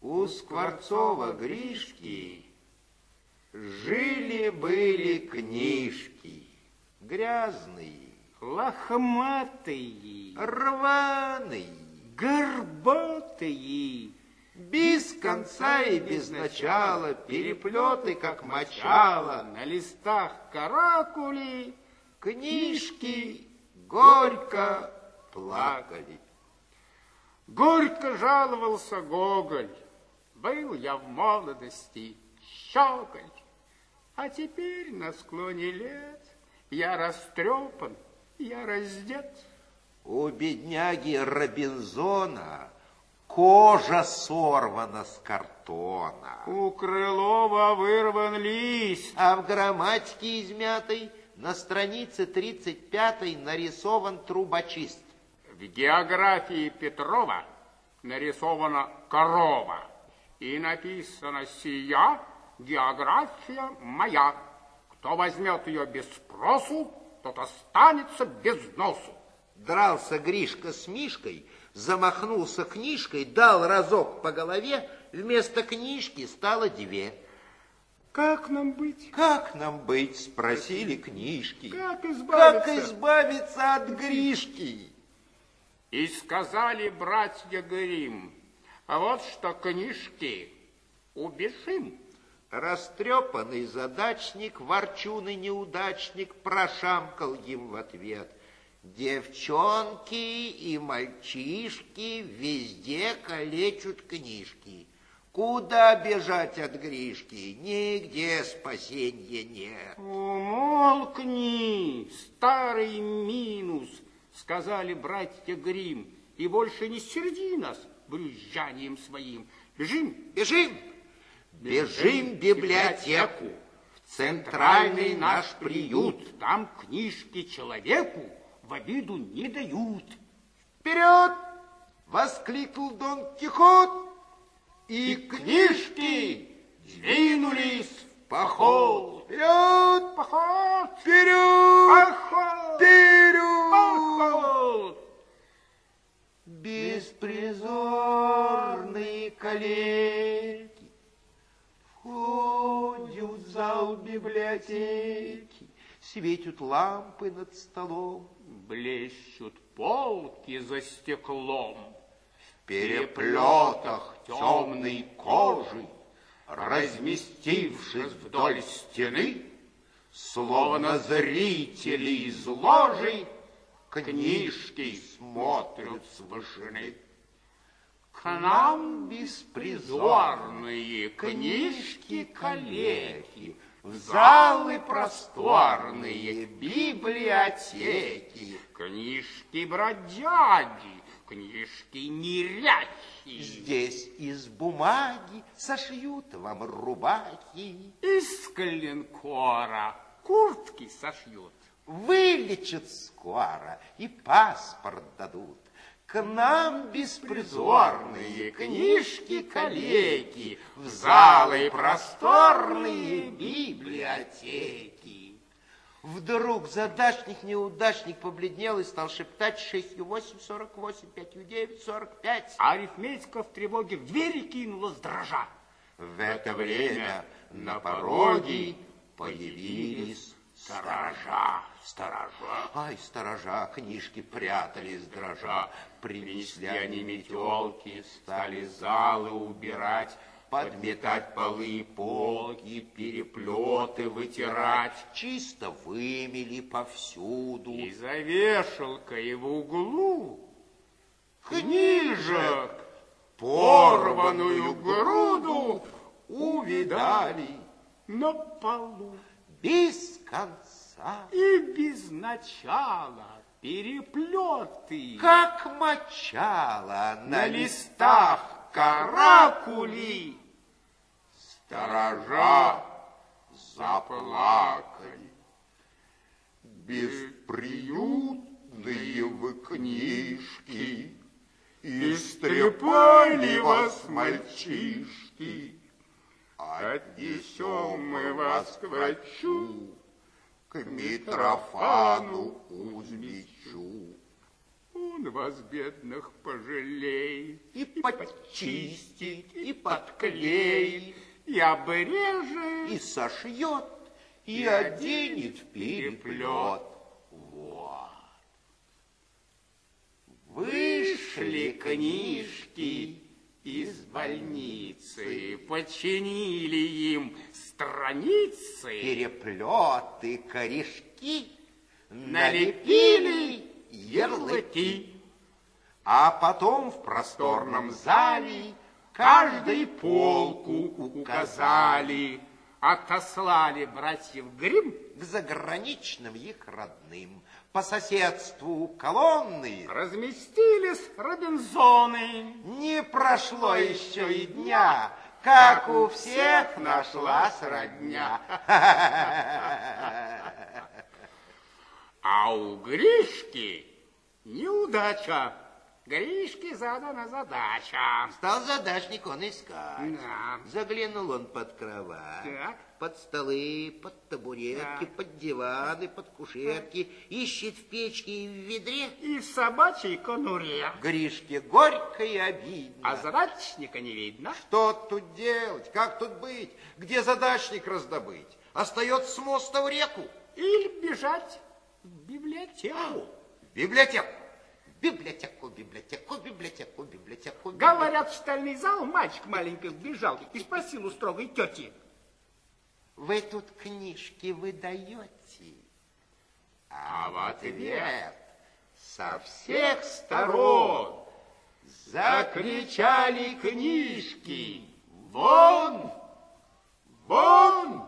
У Скворцова Гришки жили-были книжки, грязные, лохматые, рваные, горбатые, без конца и без начала, переплеты, как мочало, на листах каракули, книжки горько плакали. Горько жаловался Гоголь. Был я в молодости щеголь, а теперь на склоне лет я растрепан, я раздет. У бедняги Робинзона кожа сорвана с картона. У Крылова вырван лист. А в грамматике измятой на странице 35 нарисован трубочист. В географии Петрова нарисована корова. И написано «Сия география моя». Кто возьмет ее без спросу, тот останется без носу. Дрался Гришка с Мишкой, замахнулся книжкой, дал разок по голове, вместо книжки стало две. Как нам быть? Как нам быть, спросили книжки. Как избавиться? Как избавиться от Гришки? И сказали братья Грим, а вот что книжки, убежим. Растрепанный задачник, ворчун и неудачник прошамкал им в ответ. Девчонки и мальчишки везде калечут книжки. Куда бежать от Гришки? Нигде спасения нет. Умолкни, старый минус, сказали братья Грим, и больше не серди нас брюзжанием своим. Бежим, бежим, бежим в библиотеку, в центральный наш приют. Там книжки человеку в обиду не дают. Вперед! Воскликнул Дон Кихот, и книжки двинулись в поход. Вперед! Поход! Вперед! Поход! Библиотеки, светят лампы над столом, блещут полки за стеклом. В переплетах темной кожи, разместившись вдоль стены, словно зрители из ложи, книжки смотрят с вышины. К нам беспризорные книжки коллеги, в залы просторные библиотеки, книжки бродяги, книжки неряхи. Здесь из бумаги сошьют вам рубахи. Из коленкора куртки сошьют. Вылечат скоро и паспорт дадут. К нам беспризорные книжки коллеги, В залы просторные библиотеки. Вдруг задачник-неудачник побледнел и стал шептать шестью восемь, сорок восемь, пятью девять, сорок пять. А арифметика в тревоге в двери кинулась дрожа. В это время на пороге появились сторожа. Сторожа, ай, сторожа, книжки прятались дрожа. Принесли они метелки, стали залы убирать, подметать полы и полки, переплеты вытирать. Чисто вымели повсюду. И за вешалкой в углу книжек порванную груду увидали на полу. Без конца и без начала переплеты, как мочало на, на листах каракули. Сторожа заплакали. Бесприютные вы книжки, Истрепали вас мальчишки. Отнесем мы вас к врачу, К Митрофану Кузьмичу. Он вас, бедных, пожалеет. И подчистит, и подклеит, и обрежет, и сошьет, и, и оденет в переплет. переплет. Вот. Вышли книжки из больницы, починили им страницы, переплеты, корешки, налепили ярлыки. А потом в просторном зале каждой полку указали отослали братьев Грим к заграничным их родным. По соседству колонны разместились Робинзоны. не прошло еще и дня, как у всех нашлась родня. А у Гришки неудача. Гришке задана задача. Стал задачник он искать. Да. Заглянул он под кровать, Так. под столы, под табуретки, Так. под диваны, под кушетки. Ищет в печке и в ведре. И в собачьей конуре. Гришке горько и обидно. А задачника не видно. Что тут делать? Как тут быть? Где задачник раздобыть? Остается с моста в реку. Или бежать в библиотеку. В библиотеку. Библиотеку, библиотеку, библиотеку, библиотеку. Говорят, в стальный зал мальчик маленький вбежал и спросил у строгой тети. Вы тут книжки выдаете? А в ответ со всех сторон закричали книжки. Вон! Вон!